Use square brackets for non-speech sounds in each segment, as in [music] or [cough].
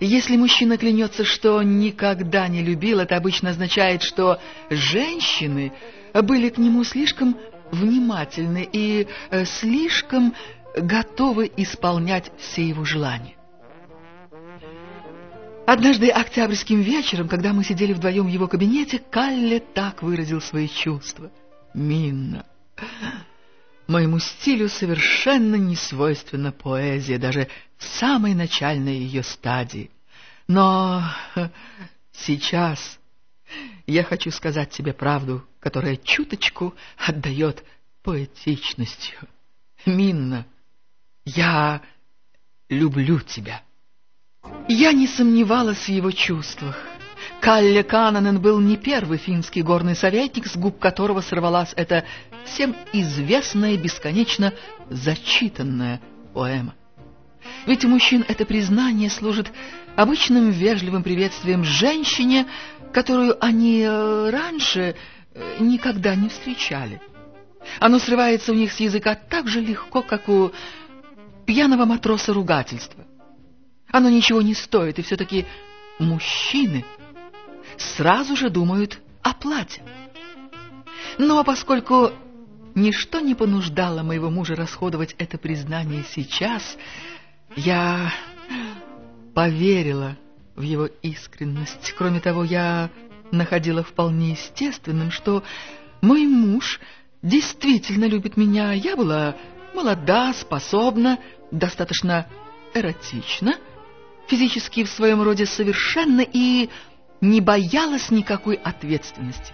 Если мужчина клянется, что никогда не любил, это обычно означает, что женщины были к нему слишком внимательны и э, слишком готовы исполнять все его желания. Однажды октябрьским вечером, когда мы сидели вдвоем в его кабинете, Калле так выразил свои чувства. «Минна, моему стилю совершенно не свойственна поэзия, даже в самой начальной ее стадии. Но сейчас я хочу сказать тебе правду, которая чуточку отдает поэтичностью. Минна, я люблю тебя». Я не сомневалась в его чувствах. Калле Кананен был не первый финский горный советник, с губ которого сорвалась эта всем известная бесконечно зачитанная поэма. Ведь у мужчин это признание служит обычным вежливым приветствием женщине, которую они э, раньше э, никогда не встречали. Оно срывается у них с языка так же легко, как у пьяного матроса ругательства. Оно ничего не стоит, и все-таки мужчины сразу же думают о плате. Но поскольку ничто не понуждало моего мужа расходовать это признание сейчас, я поверила в его искренность. Кроме того, я находила вполне естественным, что мой муж действительно любит меня. Я была молода, способна, достаточно эротична, физически в своем роде совершенно и не боялась никакой ответственности.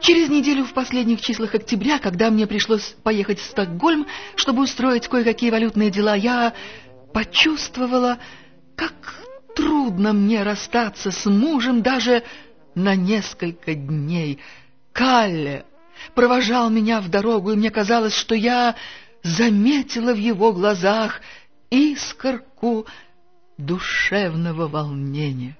Через неделю в последних числах октября, когда мне пришлось поехать в Стокгольм, чтобы устроить кое-какие валютные дела, я почувствовала, как трудно мне расстаться с мужем даже на несколько дней. Калле провожал меня в дорогу, и мне казалось, что я заметила в его глазах искорку душевного волнения.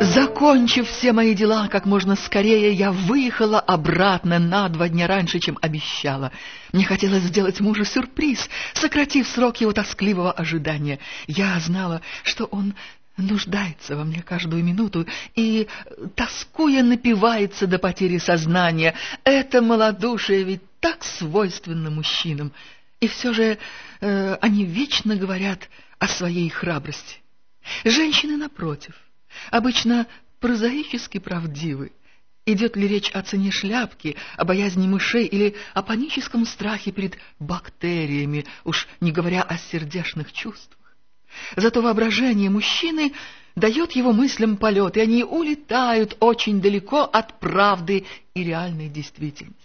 Закончив все мои дела как можно скорее, я выехала обратно на два дня раньше, чем обещала. Мне хотелось сделать мужу сюрприз, сократив срок его тоскливого ожидания. Я знала, что он нуждается во мне каждую минуту и, тоскуя, напивается до потери сознания. Это малодушие ведь так свойственно мужчинам. И все же э, они вечно говорят о своей храбрости. Женщины, напротив, обычно прозаически правдивы. Идет ли речь о цене шляпки, о боязни мышей или о паническом страхе перед бактериями, уж не говоря о сердечных чувствах. Зато воображение мужчины дает его мыслям полет, и они улетают очень далеко от правды и реальной действительности.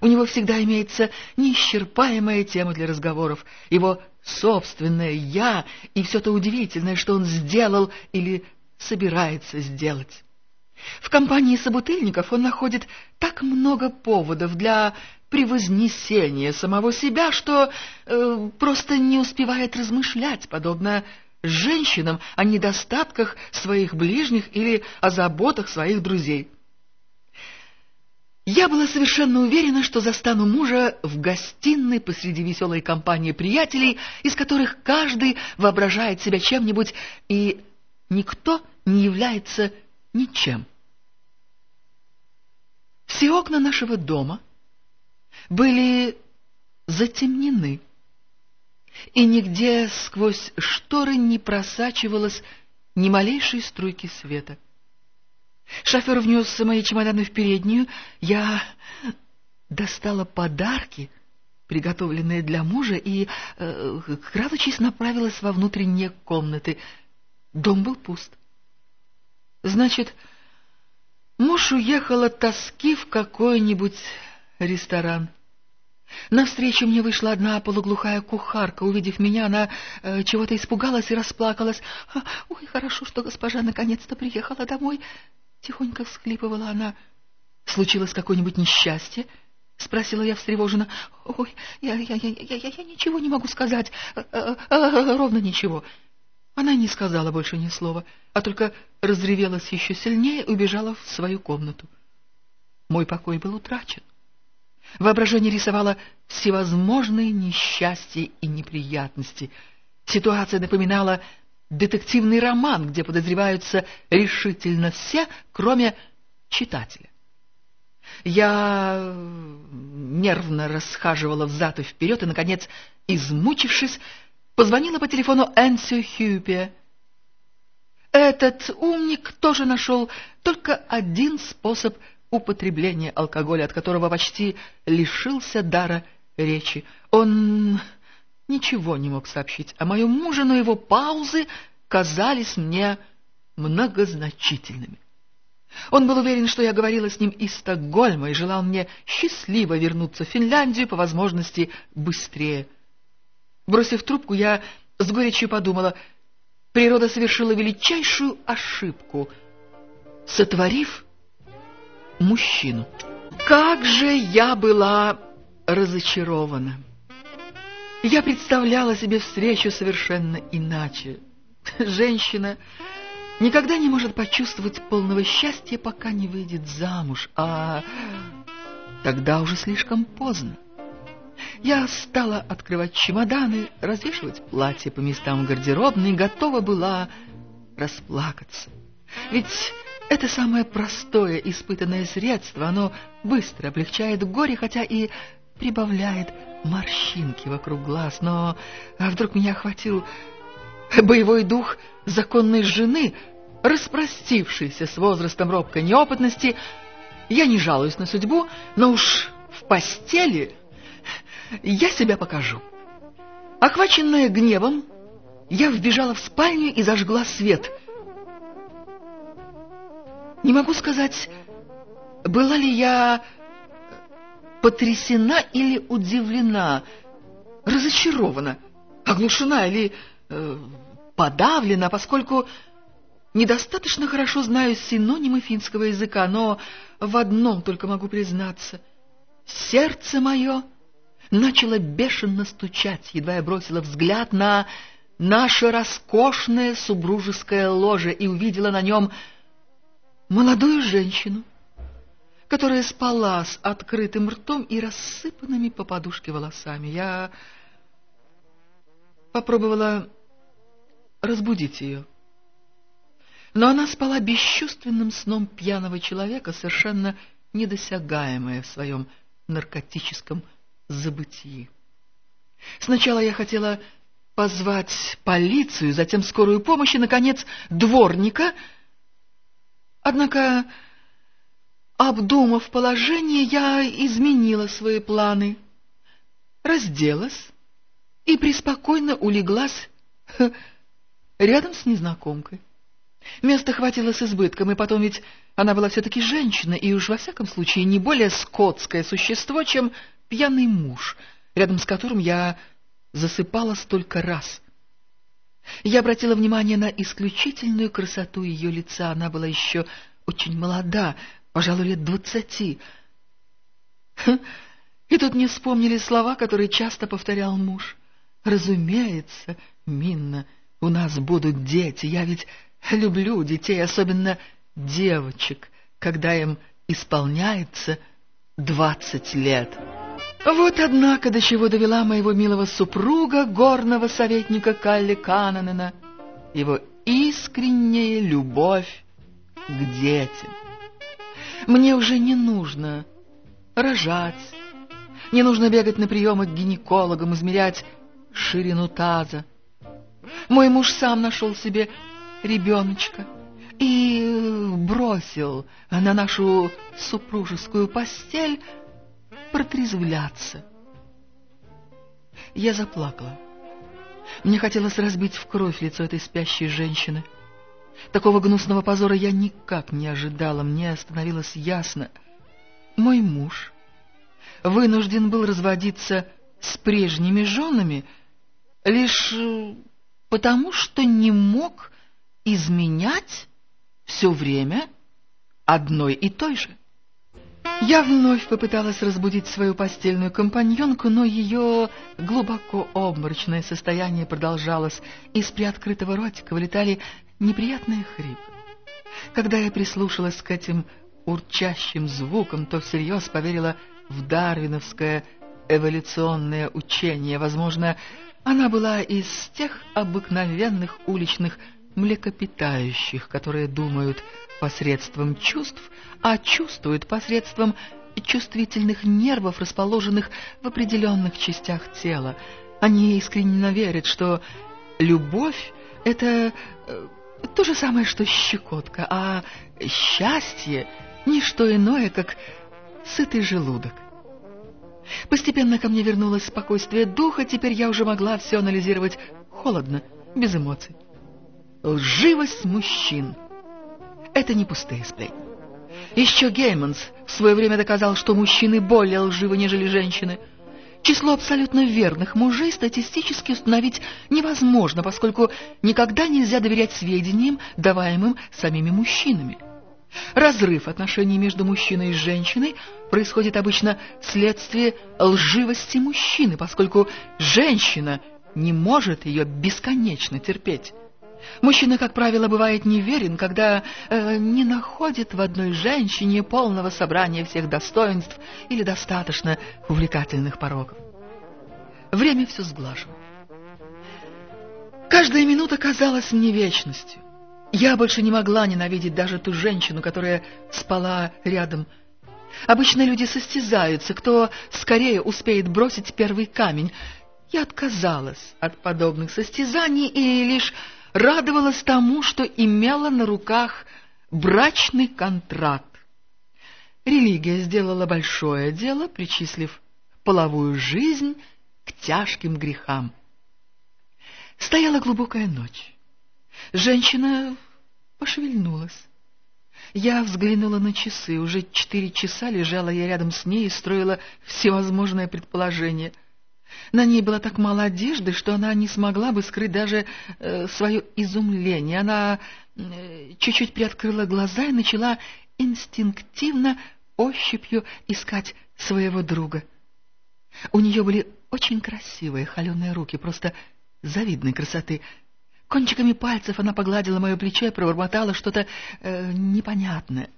У него всегда имеется неисчерпаемая тема для разговоров, его собственное «я» и все то удивительное, что он сделал или собирается сделать. В компании собутыльников он находит так много поводов для превознесения самого себя, что э, просто не успевает размышлять, подобно женщинам, о недостатках своих ближних или о заботах своих друзей. Я была совершенно уверена, что застану мужа в гостиной посреди веселой компании приятелей, из которых каждый воображает себя чем-нибудь, и никто не является ничем. Все окна нашего дома были затемнены, и нигде сквозь шторы не просачивалось ни малейшей струйки света. Шофер внес мои чемоданы в переднюю. Я достала подарки, приготовленные для мужа, и, э, крадучись, направилась во внутренние комнаты. Дом был пуст. Значит, муж уехал от тоски в какой-нибудь ресторан. Навстречу мне вышла одна полуглухая кухарка. Увидев меня, она э, чего-то испугалась и расплакалась. «Ой, хорошо, что госпожа наконец-то приехала домой. Тихонько всхлипывала она. «Случилось какое-нибудь несчастье?» — спросила я встревоженно. «Ой, я, я, я, я, я, я ничего не могу сказать. А, а, а, ровно ничего». Она не сказала больше ни слова, а только разревелась еще сильнее и убежала в свою комнату. Мой покой был утрачен. Воображение рисовало всевозможные несчастья и неприятности. Ситуация напоминала детективный роман, где подозреваются решительно все, кроме читателя. Я нервно расхаживала взад и вперед и, наконец, измучившись, позвонила по телефону Энсио Хьюпе. Этот умник тоже нашел только один способ употребления алкоголя, от которого почти лишился дара речи. Он ничего не мог сообщить о моем муже, но его паузы казались мне многозначительными. Он был уверен, что я говорила с ним из Стокгольма и желал мне счастливо вернуться в Финляндию, по возможности быстрее. Бросив трубку, я с горечью подумала, природа совершила величайшую ошибку, сотворив мужчину. Как же я была разочарована! Я представляла себе встречу совершенно иначе. Женщина никогда не может почувствовать полного счастья, пока не выйдет замуж, а тогда уже слишком поздно. Я стала открывать чемоданы, развешивать платья по местам гардеробной готова была расплакаться. Ведь это самое простое испытанное средство, оно быстро облегчает горе, хотя и прибавляет морщинки вокруг глаз. Но а вдруг меня охватил боевой дух законной жены, распростившейся с возрастом робкой неопытности. Я не жалуюсь на судьбу, но уж в постели я себя покажу. Охваченная гневом, я вбежала в спальню и зажгла свет. Не могу сказать, была ли я потрясена или удивлена, разочарована, оглушена или э, подавлена, поскольку недостаточно хорошо знаю синонимы финского языка, но в одном только могу признаться. Сердце мое начало бешено стучать, едва я бросила взгляд на наше роскошное супружеское ложе и увидела на нем молодую женщину, которая спала с открытым ртом и рассыпанными по подушке волосами. Я попробовала разбудить ее. Но она спала бесчувственным сном пьяного человека, совершенно недосягаемая в своем наркотическом забытии. Сначала я хотела позвать полицию, затем скорую помощь и, наконец, дворника. Однако, обдумав положение, я изменила свои планы, разделась и преспокойно улеглась рядом с незнакомкой. Места хватило с избытком, и потом ведь она была все-таки женщина, и уж во всяком случае не более скотское существо, чем пьяный муж, рядом с которым я засыпала столько раз. Я обратила внимание на исключительную красоту ее лица. Она была еще очень молода, пожалуй, лет двадцати. И тут не вспомнили слова, которые часто повторял муж. «Разумеется, Минна, у нас будут дети. Я ведь люблю детей, особенно девочек, когда им исполняется двадцать лет». Вот, однако, до чего довела моего милого супруга, горного советника Калли Кананена, его искренняя любовь к детям. Мне уже не нужно рожать, не нужно бегать на приемы к гинекологам, измерять ширину таза. Мой муж сам нашел себе ребеночка и бросил на нашу супружескую постель протрезвляться. Я заплакала. Мне хотелось разбить в кровь лицо этой спящей женщины. Такого гнусного позора я никак не ожидала. Мне становилось ясно. Мой муж вынужден был разводиться с прежними женами лишь э, потому, что не мог изменять все время одной и той же. Я вновь попыталась разбудить свою постельную компаньонку, но ее глубоко обморочное состояние продолжалось, из приоткрытого ротика вылетали неприятные хрипы. Когда я прислушалась к этим урчащим звукам, то всерьез поверила в дарвиновское эволюционное учение. Возможно, Она была из тех обыкновенных уличных млекопитающих, которые думают посредством чувств, а чувствуют посредством чувствительных нервов, расположенных в определенных частях тела. Они искренне верят, что любовь — это э, то же самое, что щекотка, а счастье — не что иное, как сытый желудок. Постепенно ко мне вернулось спокойствие духа, теперь я уже могла все анализировать холодно, без эмоций. Лживость мужчин — это не пустые сплетни. Еще Гейманс в свое время доказал, что мужчины более лживы, нежели женщины. Число абсолютно верных мужей статистически установить невозможно, поскольку никогда нельзя доверять сведениям, даваемым самими мужчинами. Разрыв отношений между мужчиной и женщиной происходит обычно вследствие лживости мужчины, поскольку женщина не может ее бесконечно терпеть. Мужчина, как правило, бывает неверен, когда э, не находит в одной женщине полного собрания всех достоинств или достаточно увлекательных пороков. Время все сглаживает. Каждая минута казалась мне вечностью. Я больше не могла ненавидеть даже ту женщину, которая спала рядом. Обычно люди состязаются, кто скорее успеет бросить первый камень. Я отказалась от подобных состязаний и лишь радовалась тому, что имела на руках брачный контракт. Религия сделала большое дело, причислив половую жизнь к тяжким грехам. Стояла глубокая ночь. Женщина пошевельнулась. Я взглянула на часы. Уже четыре часа лежала я рядом с ней и строила всевозможные предположения. На ней было так мало одежды, что она не смогла бы скрыть даже э, свое изумление. Она э, чуть-чуть приоткрыла глаза и начала инстинктивно ощупью искать своего друга. У нее были очень красивые холеные руки, просто завидной красоты. Кончиками пальцев она погладила мое плечо и пробормотала что-то э, непонятное.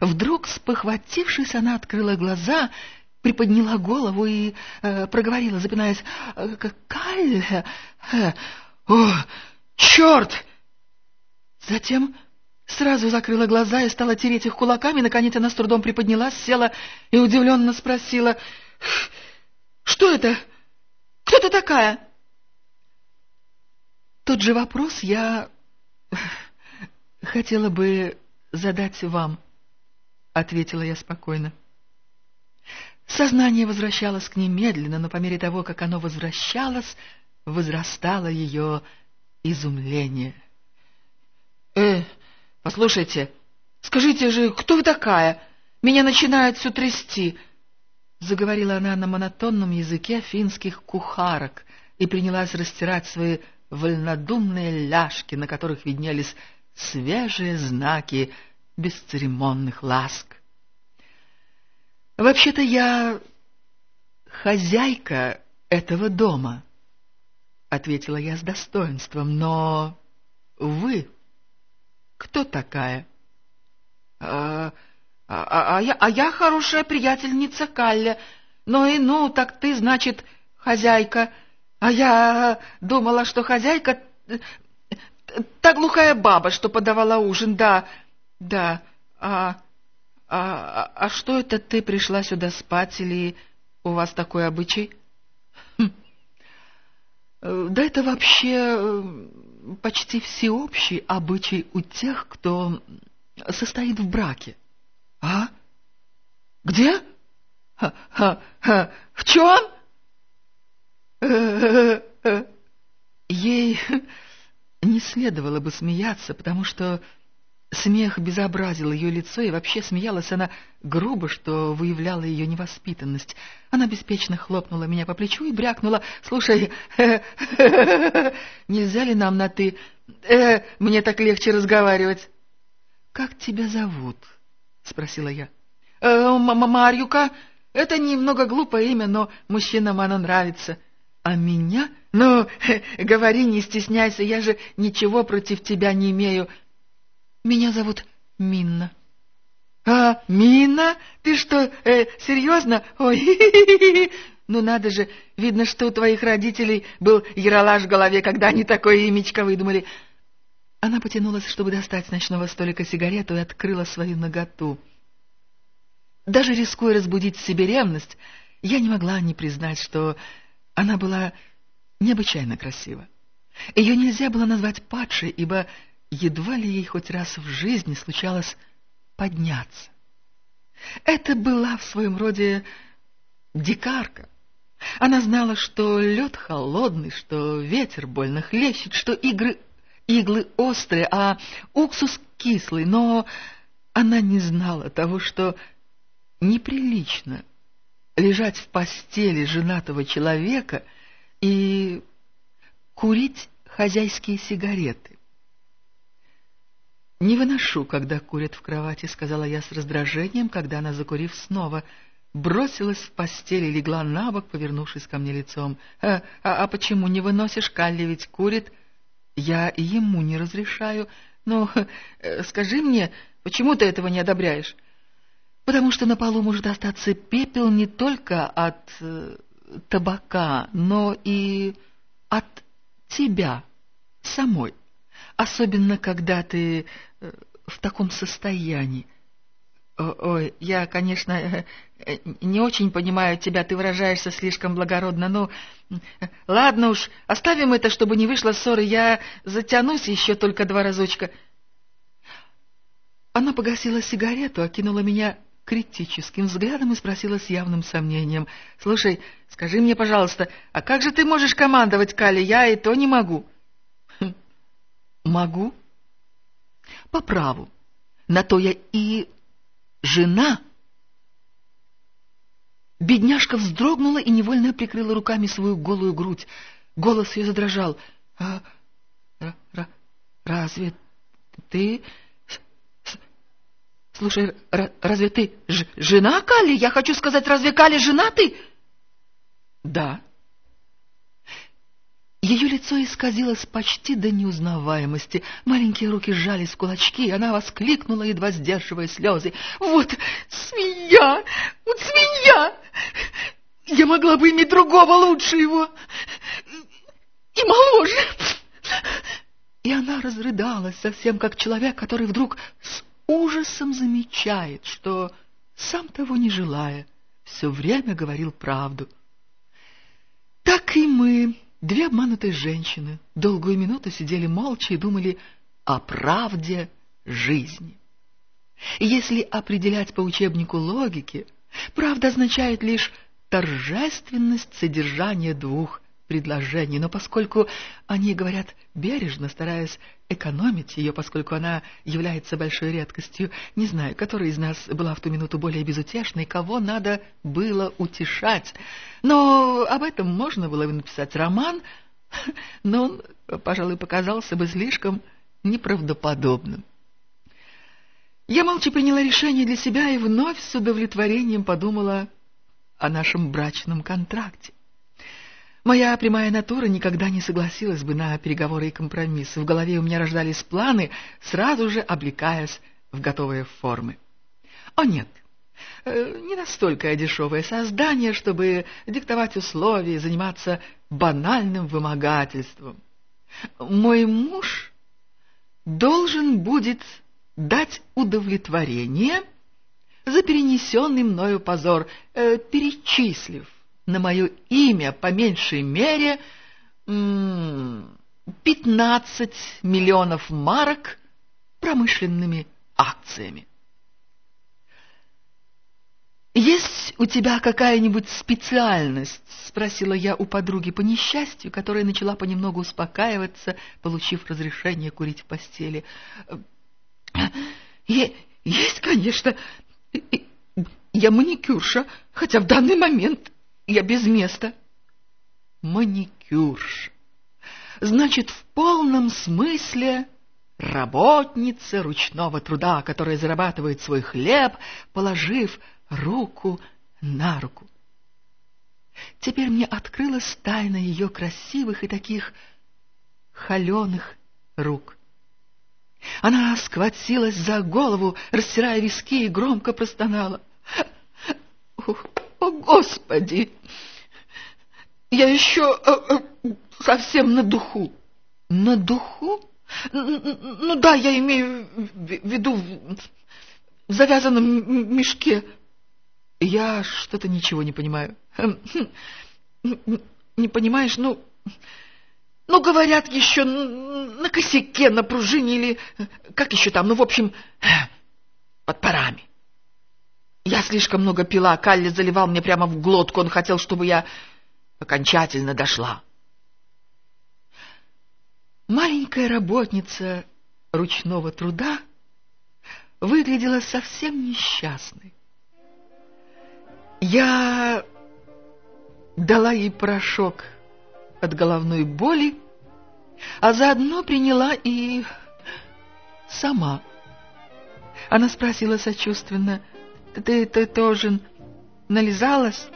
Вдруг, спохватившись, она открыла глаза приподняла голову и э, проговорила, запинаясь, «Какая? Э, о, черт!» Затем сразу закрыла глаза и стала тереть их кулаками. Наконец она с трудом приподнялась, села и удивленно спросила, «Что это? Кто ты такая?» Тот же вопрос я хотела бы задать вам, — ответила я спокойно. Сознание возвращалось к ней медленно, но по мере того, как оно возвращалось, возрастало ее изумление. — Э, послушайте, скажите же, кто вы такая? Меня начинает все трясти. Заговорила она на монотонном языке финских кухарок и принялась растирать свои вольнодумные ляжки, на которых виднелись свежие знаки бесцеремонных ласк. Вообще-то я хозяйка этого дома, ответила я с достоинством, но вы кто такая? А, а, а, я, а я хорошая приятельница Калля. Ну и ну, так ты, значит, хозяйка. А я думала, что хозяйка та глухая баба, что подавала ужин, да, да. А а, а, а что это ты пришла сюда спать или у вас такой обычай? Хм. Э, да это вообще э, почти всеобщий обычай у тех, кто состоит в браке. А? Где? В чем? Ей не следовало бы смеяться, потому что Смех безобразил ее лицо, и вообще смеялась она грубо, что выявляло ее невоспитанность. Она беспечно хлопнула меня по плечу и брякнула. «Слушай, [laughs] нельзя ли нам на «ты»? Э, мне так легче разговаривать». «Как тебя зовут?» — спросила я. «Э, Марьюка. Это немного глупое имя, но мужчинам оно нравится». «А меня? Ну, [laughs] говори, не стесняйся, я же ничего против тебя не имею». Меня зовут Минна. А, Минна? Ты что, э, серьезно? Ой, [laughs] Ну надо же, видно, что у твоих родителей был яролаж в голове, когда они такое имечко выдумали. Она потянулась, чтобы достать с ночного столика сигарету и открыла свою наготу. Даже рискуя разбудить в себе ревность, я не могла не признать, что она была необычайно красива. Ее нельзя было назвать падшей, ибо едва ли ей хоть раз в жизни случалось подняться. Это была в своем роде дикарка. Она знала, что лед холодный, что ветер больно хлещет, что игры, иглы острые, а уксус кислый, но она не знала того, что неприлично лежать в постели женатого человека и курить хозяйские сигареты. «Не выношу, когда курят в кровати», — сказала я с раздражением, когда она, закурив снова, бросилась в постель и легла на бок, повернувшись ко мне лицом. «А, а, а почему не выносишь? Калли ведь курит. Я и ему не разрешаю. Ну, э, скажи мне, почему ты этого не одобряешь?» «Потому что на полу может остаться пепел не только от э, табака, но и от тебя самой, особенно когда ты э, в таком состоянии. Ой, я, конечно, э, э, не очень понимаю тебя, ты выражаешься слишком благородно. Ну, ладно уж, оставим это, чтобы не вышло ссоры. Я затянусь еще только два разочка. Она погасила сигарету, окинула меня критическим взглядом и спросила с явным сомнением. — Слушай, скажи мне, пожалуйста, а как же ты можешь командовать, Кали? Я и то не могу. Могу. — По праву. На то я и жена. Бедняжка вздрогнула и невольно прикрыла руками свою голую грудь. Голос ее задрожал. «А, — Разве ты Слушай, разве ты жена Кали? Я хочу сказать, разве Кали жена ты? Да. Ее лицо исказилось почти до неузнаваемости. Маленькие руки сжались в кулачки, и она воскликнула, едва сдерживая слезы. «Вот свинья! Вот свинья! Я могла бы иметь другого лучше его и моложе!» И она разрыдалась, совсем как человек, который вдруг с ужасом замечает, что, сам того не желая, все время говорил правду. Так и мы, две обманутые женщины, долгую минуту сидели молча и думали о правде жизни. если определять по учебнику логики, правда означает лишь торжественность содержания двух предложений, но поскольку они говорят бережно, стараясь экономить ее, поскольку она является большой редкостью, не знаю, которая из нас была в ту минуту более безутешной, кого надо было утешать. Но об этом можно было бы написать роман, [laughs] но он, пожалуй, показался бы слишком неправдоподобным. Я молча приняла решение для себя и вновь с удовлетворением подумала о нашем брачном контракте. Моя прямая натура никогда не согласилась бы на переговоры и компромиссы. В голове у меня рождались планы, сразу же облекаясь в готовые формы. О нет, э, не настолько дешевое создание, чтобы диктовать условия и заниматься банальным вымогательством. Мой муж должен будет дать удовлетворение за перенесенный мною позор, э, перечислив на мое имя по меньшей мере 15 миллионов марок промышленными акциями. «Есть у тебя какая-нибудь специальность?» — спросила я у подруги по несчастью, которая начала понемногу успокаиваться, получив разрешение курить в постели. «Есть, конечно. Я маникюрша, хотя в данный момент я без места. Маникюрш. Значит, в полном смысле работница ручного труда, которая зарабатывает свой хлеб, положив руку на руку. Теперь мне открылась тайна ее красивых и таких холеных рук. Она схватилась за голову, растирая виски, и громко простонала. «О, Господи! я еще э, э, совсем на духу. На духу? Ну да, я имею в виду в завязанном мешке. Я что-то ничего не понимаю. Эм, хм, не понимаешь, ну... Ну, говорят, еще на косяке, на пружине или... Как еще там? Ну, в общем, под парами. Я слишком много пила, Калли заливал мне прямо в глотку. Он хотел, чтобы я окончательно дошла. Маленькая работница ручного труда выглядела совсем несчастной. Я дала ей порошок от головной боли, а заодно приняла и сама. Она спросила сочувственно, «Ты, ты тоже нализалась?»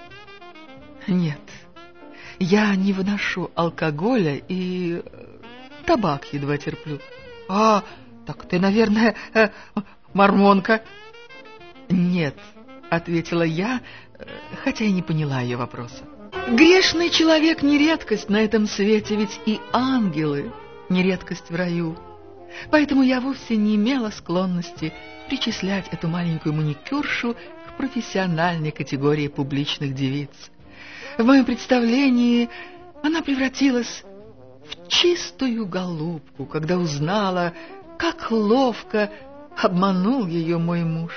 «Нет, я не выношу алкоголя и табак едва терплю». «А, так ты, наверное, э, мормонка?» «Нет», — ответила я, хотя и не поняла ее вопроса. Грешный человек не редкость на этом свете, ведь и ангелы не редкость в раю. Поэтому я вовсе не имела склонности причислять эту маленькую маникюршу к профессиональной категории публичных девиц. В моем представлении она превратилась в чистую голубку, когда узнала, как ловко обманул ее мой муж.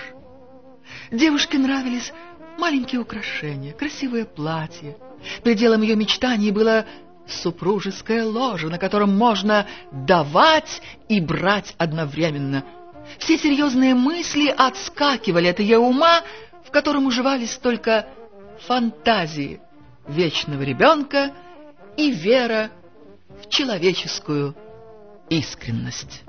Девушке нравились маленькие украшения, красивое платье, Пределом ее мечтаний было супружеское ложе, на котором можно давать и брать одновременно. Все серьезные мысли отскакивали от ее ума, в котором уживались только фантазии вечного ребенка и вера в человеческую искренность.